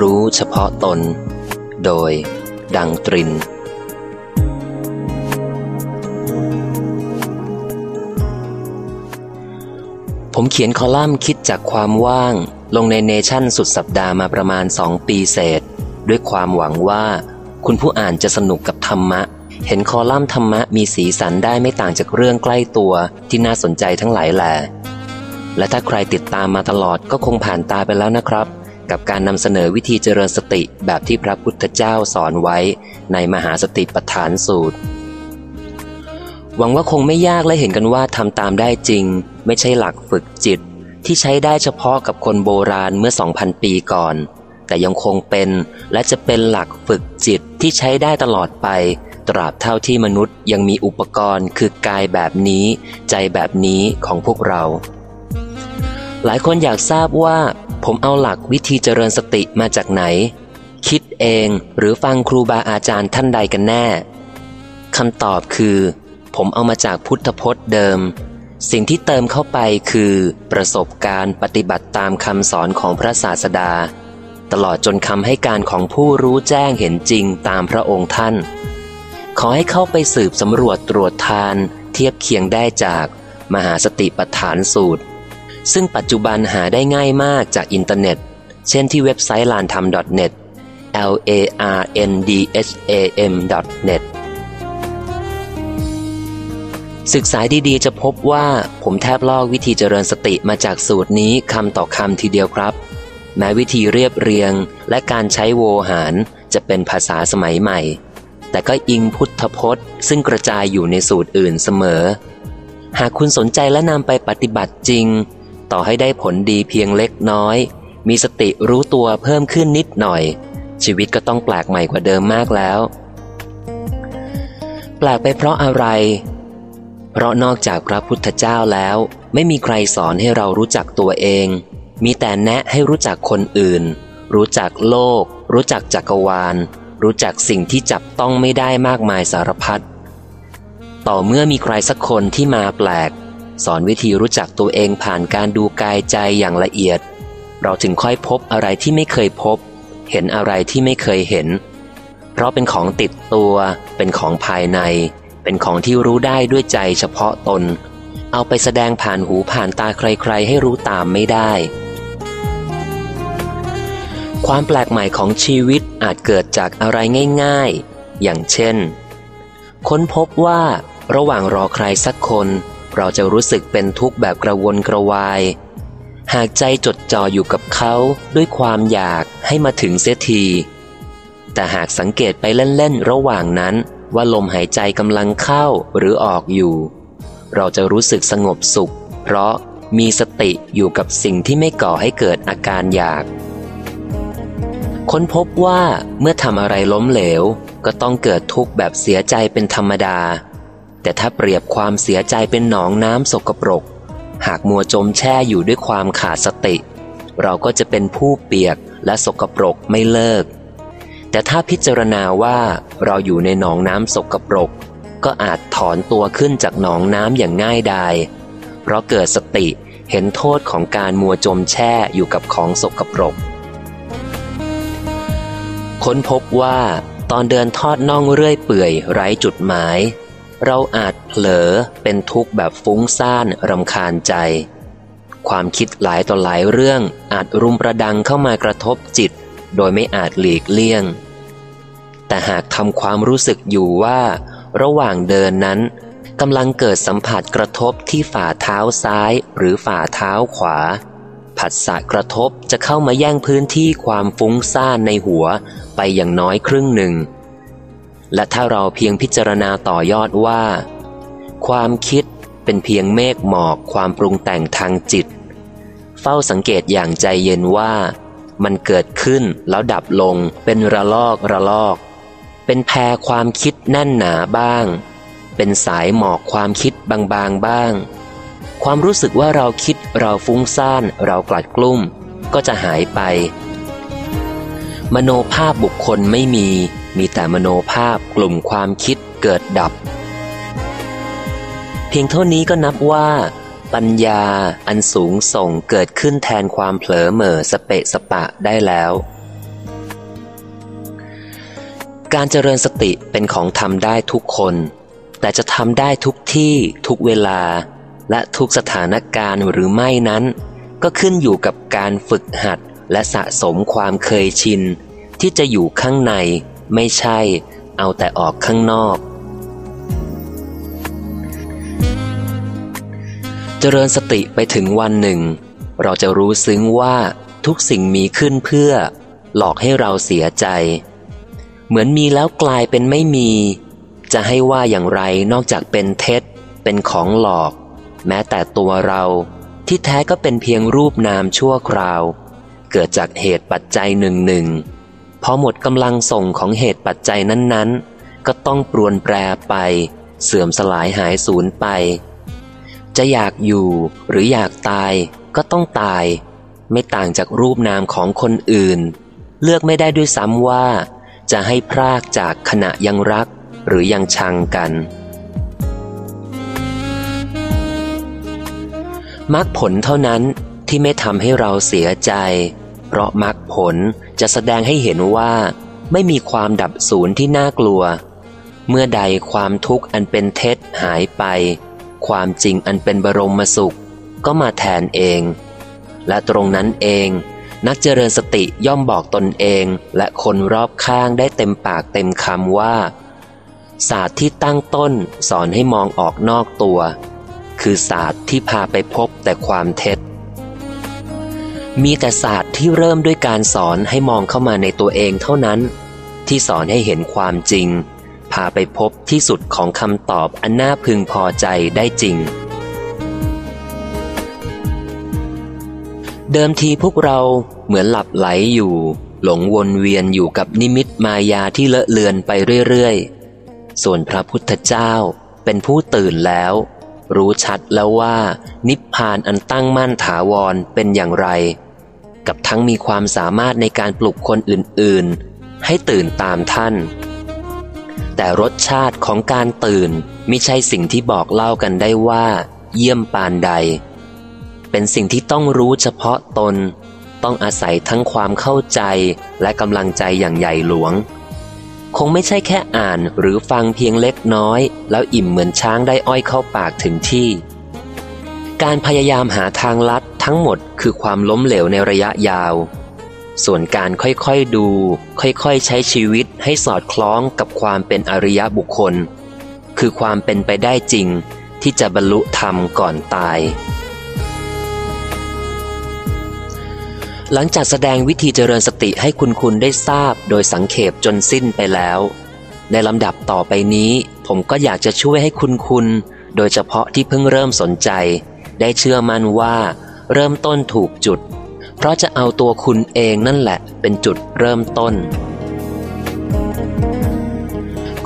รู้เฉพาะตน โดย ดังตริน ผมเขียนคอลัมน์คิดจากความว่าง ลงในเนชั่นสุดสัปดาห์มาประมาณสองปีเศษ ด้วยความหวังว่า คุณผู้อ่านจะสนุกกับธรรมะ เห็นคอลัมน์ธรรมะมีสีสันได้ไม่ต่างจากเรื่องใกล้ตัวที่น่าสนใจทั้งหลายแหล่และถ้าใครติดตามมาตลอดก็คงผ่านตาไปแล้วนะครับ กับการนำเสนอวิธีเจริญสติแบบที่พระพุทธเจ้าสอนไว้ในมหาสติปัฏฐานสูตร หวังว่าคงไม่ยากและเห็นกันว่าทำตามได้จริง ไม่ใช่หลักฝึกจิต ที่ใช้ได้เฉพาะกับคนโบราณเมื่อ 2,000 ปีก่อน แต่ยังคงเป็นและจะเป็นหลักฝึกจิตที่ใช้ได้ตลอดไป ตราบเท่าที่มนุษย์ยังมีอุปกรณ์ คือกายแบบนี้ ใจแบบนี้ของพวกเราหลายคนอยากทราบว่า ผมเอาหลักวิธีเจริญสติมาจากไหน คิดเองหรือฟังครูบาอาจารย์ท่านใดกันแน่คำตอบคือ ผมเอามาจากพุทธพจน์เดิม สิ่งที่เติมเข้าไปคือ ประสบการณ์ปฏิบัติตามคำสอนของพระศาสดา ตลอดจนคำให้การของผู้รู้แจ้งเห็นจริงตามพระองค์ท่าน ขอให้เข้าไปสืบสำรวจตรวจทาน เทียบเคียงได้จากมหาสติปัฏฐานสูตร ซึ่งปัจจุบันหาได้ง่ายมากจากอินเทอร์เน็ต เช่นที่เว็บไซต์ลานธรรม .net l a r n d h a m .net ศึกษาดีๆ จะพบว่าผมแทบลอกวิธีเจริญสติมาจากสูตรนี้คำต่อคำทีเดียวครับ แม้วิธีเรียบเรียงและการใช้โวหารจะเป็นภาษาสมัยใหม่ แต่ก็อิงพุทธพจน์ ซึ่งกระจายอยู่ในสูตรอื่นเสมอ หากคุณสนใจและนำไปปฏิบัติจริง ต่อให้ได้ผลดีเพียงเล็กน้อย มีสติรู้ตัวเพิ่มขึ้นนิดหน่อย ชีวิตก็ต้องแปลกใหม่กว่าเดิมมากแล้ว แปลกไปเพราะอะไร เพราะนอกจากพระพุทธเจ้าแล้ว ไม่มีใครสอนให้เรารู้จักตัวเอง มีแต่แนะให้รู้จักคนอื่น รู้จักโลก รู้จักจักรวาล รู้จักสิ่งที่จับต้องไม่ได้มากมายสารพัดต่อเมื่อมีใครสักคนที่มาแปลก สอนวิธีรู้จักตัวเองผ่านการดูกายใจอย่างละเอียด เราถึงค่อยพบอะไรที่ไม่เคยพบ เห็นอะไรที่ไม่เคยเห็น เพราะเป็นของติดตัว เป็นของภายใน เป็นของที่รู้ได้ด้วยใจเฉพาะตน เอาไปแสดงผ่านหูผ่านตาใคร ๆ ให้รู้ตามไม่ได้ ความแปลกใหม่ของชีวิตอาจเกิดจากอะไรง่าย ๆ อย่างเช่น ค้นพบว่าระหว่างรอใครสักคน เราจะรู้สึกเป็นทุกข์แบบกระวนกระวาย หากใจจดจ่ออยู่กับเขาด้วยความอยากให้มาถึงเสียที แต่หากสังเกตไปเล่นๆระหว่างนั้นว่าลมหายใจกำลังเข้าหรือออกอยู่ เราจะรู้สึกสงบสุข เพราะมีสติอยู่กับสิ่งที่ไม่ก่อให้เกิดอาการอยาก ค้นพบว่าเมื่อทำอะไรล้มเหลว ก็ต้องเกิดทุกข์แบบเสียใจเป็นธรรมดา แต่ถ้าเปรียบความเสียใจเป็นหนองน้ำสกปรก หากมัวจมแช่อยู่ด้วยความขาดสติ เราก็จะเป็นผู้เปียกและสกปรกไม่เลิก แต่ถ้าพิจารณาว่าเราอยู่ในหนองน้ำสกปรก ก็อาจถอนตัวขึ้นจากหนองน้ำอย่างง่ายดายเพราะเกิดสติเห็นโทษของการมัวจมแช่อยู่กับของสกปรก ค้นพบว่าตอนเดินทอดน่องเรื่อยเปื่อยไร้จุดหมาย เราอาจเผลอเป็นทุกข์แบบฟุ้งซ่านรำคาญใจ ความคิดหลายต่อหลายเรื่องอาจรุมประดังเข้ามากระทบจิต โดยไม่อาจหลีกเลี่ยง แต่หากทำความรู้สึกอยู่ว่า ระหว่างเดินนั้นกำลังเกิดสัมผัสกระทบที่ฝ่าเท้าซ้ายหรือฝ่าเท้าขวา ผัสสะกระทบจะเข้ามาแย่งพื้นที่ความฟุ้งซ่านในหัวไปอย่างน้อยครึ่งหนึ่ง และถ้าเราเพียงพิจารณาต่อยอดว่า ความคิดเป็นเพียงเมฆหมอกความปรุงแต่งทางจิต เฝ้าสังเกตอย่างใจเย็นว่า มันเกิดขึ้นแล้วดับลงเป็นระลอกระลอก เป็นแพรความคิดแน่นหนาบ้าง เป็นสายหมอกความคิดบางๆบบ้าง ความรู้สึกว่าเราคิดเราฟุ้งซ่านเรากลัดกลุ้ม ก็จะหายไป มโนภาพบุคคลไม่มี มีแต่มโนภาพกลุ่มความคิดเกิดดับ เพียงเท่านี้ก็นับว่า ปัญญาอันสูงส่งเกิดขึ้นแทนความเผลอเหม่อสเปะสปะได้แล้ว การเจริญสติเป็นของทำได้ทุกคน แต่จะทำได้ทุกที่ทุกเวลา และทุกสถานการณ์หรือไม่นั้น ก็ขึ้นอยู่กับการฝึกหัดและสะสมความเคยชินที่จะอยู่ข้างใน ไม่ใช่ เอาแต่ออกข้างนอก เจริญสติไปถึงวันหนึ่ง เราจะรู้ซึ้งว่าทุกสิ่งมีขึ้นเพื่อ หลอกให้เราเสียใจ เหมือนมีแล้วกลายเป็นไม่มี จะให้ว่าอย่างไรนอกจากเป็นเท็จ เป็นของหลอก แม้แต่ตัวเราที่แท้ก็เป็นเพียงรูปนามชั่วคราว เกิดจากเหตุปัจจัยหนึ่งหนึ่ง พอหมดกำลังส่งของเหตุปัจจัยนั้นๆ ก็ต้องปรวนแปรไป เสื่อมสลายหายสูญไป จะอยากอยู่หรืออยากตายก็ต้องตาย ไม่ต่างจากรูปนามของคนอื่น เลือกไม่ได้ด้วยซ้ำว่า จะให้พรากจากขณะยังรักหรือยังชังกันมรรคผลเท่านั้นที่ไม่ทำให้เราเสียใจ เพราะมรรคผลจะแสดงให้เห็นว่า ไม่มีความดับศูนย์ที่น่ากลัว เมื่อใดความทุกข์อันเป็นเท็จหายไป ความจริงอันเป็นบรมสุข ก็มาแทนเอง และตรงนั้นเอง นักเจริญสติย่อมบอกตนเองและคนรอบข้างได้เต็มปากเต็มคำว่า ศาสตร์ที่ตั้งต้นสอนให้มองออกนอกตัว คือศาสตร์ที่พาไปพบแต่ความเท็จ มีแต่ศาสตร์ที่เริ่มด้วยการสอนให้มองเข้ามาในตัวเองเท่านั้น ที่สอนให้เห็นความจริง พาไปพบที่สุดของคำตอบอันน่าพึงพอใจได้จริง เดิมทีพวกเราเหมือนหลับไหลอยู่ หลงวนเวียนอยู่กับนิมิตมายาที่เลอะเลือนไปเรื่อยๆ ส่วนพระพุทธเจ้าเป็นผู้ตื่นแล้ว รู้ชัดแล้วว่า นิพพานอันตั้งมั่นถาวรเป็นอย่างไร กับทั้งมีความสามารถในการปลุกคนอื่นๆ ให้ตื่นตามท่าน แต่รสชาติของการตื่นไม่ใช่สิ่งที่บอกเล่ากันได้ว่า เยี่ยมปานใด เป็นสิ่งที่ต้องรู้เฉพาะตน ต้องอาศัยทั้งความเข้าใจและกำลังใจอย่างใหญ่หลวง คงไม่ใช่แค่อ่านหรือฟังเพียงเล็กน้อย แล้วอิ่มเหมือนช้างได้อ้อยเข้าปากถึงที่ การพยายามหาทางลัด ทั้งหมดคือความล้มเหลวในระยะยาว ส่วนการค่อยๆดู ค่อยๆใช้ชีวิตให้สอดคล้องกับความเป็นอริยบุคคล คือความเป็นไปได้จริงที่จะบรรลุธรรมก่อนตาย หลังจากแสดงวิธีเจริญสติให้คุณคุณได้ทราบโดยสังเขปจนสิ้นไปแล้ว ในลำดับต่อไปนี้ ผมก็อยากจะช่วยให้คุณคุณ โดยเฉพาะที่เพิ่งเริ่มสนใจ ได้เชื่อมั่นว่า เริ่มต้นถูกจุด เพราะจะเอาตัวคุณเองนั่นแหละ เป็นจุดเริ่มต้น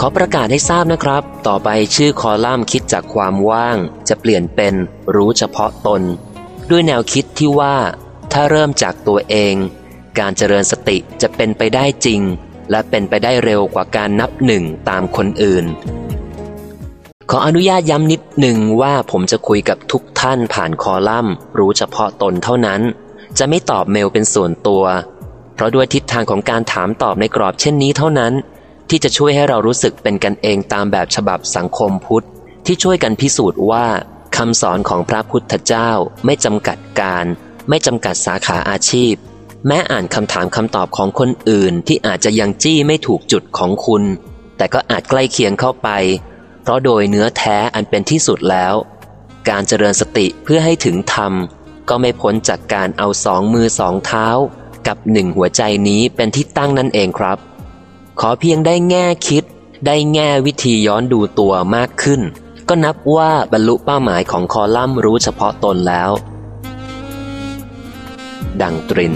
ขอประกาศให้ทราบนะครับ ต่อไปชื่อคอลัมน์คิดจากความว่าง จะเปลี่ยนเป็นรู้เฉพาะตน ด้วยแนวคิดที่ว่า ถ้าเริ่มจากตัวเอง การเจริญสติจะเป็นไปได้จริง และเป็นไปได้เร็วกว่าการนับหนึ่งตามคนอื่น ขออนุญาตย้ำนิดหนึ่งว่าผมจะคุยกับทุกท่านผ่านคอลัมน์ รู้เฉพาะตนเท่านั้น จะไม่ตอบเมลเป็นส่วนตัว เพราะด้วยทิศทางของการถามตอบในกรอบเช่นนี้เท่านั้น ที่จะช่วยให้เรารู้สึกเป็นกันเองตามแบบฉบับสังคมพุทธ ที่ช่วยกันพิสูจน์ว่าคำสอนของพระพุทธเจ้าไม่จำกัดการ ไม่จำกัดสาขาอาชีพ แม้อ่านคำถามคำตอบของคนอื่นที่อาจจะยังจี้ไม่ถูกจุดของคุณ แต่ก็อาจใกล้เคียงเข้าไป เพราะโดยเนื้อแท้อันเป็นที่สุดแล้ว การเจริญสติเพื่อให้ถึงธรรม ก็ไม่พ้นจากการเอาสองมือสองเท้า กับหนึ่งหัวใจนี้เป็นที่ตั้งนั่นเองครับ ขอเพียงได้แง่คิด ได้แง่วิธีย้อนดูตัวมากขึ้น ก็นับว่าบรรลุเป้าหมายของคอลัมน์รู้เฉพาะตนแล้ว ดังตริน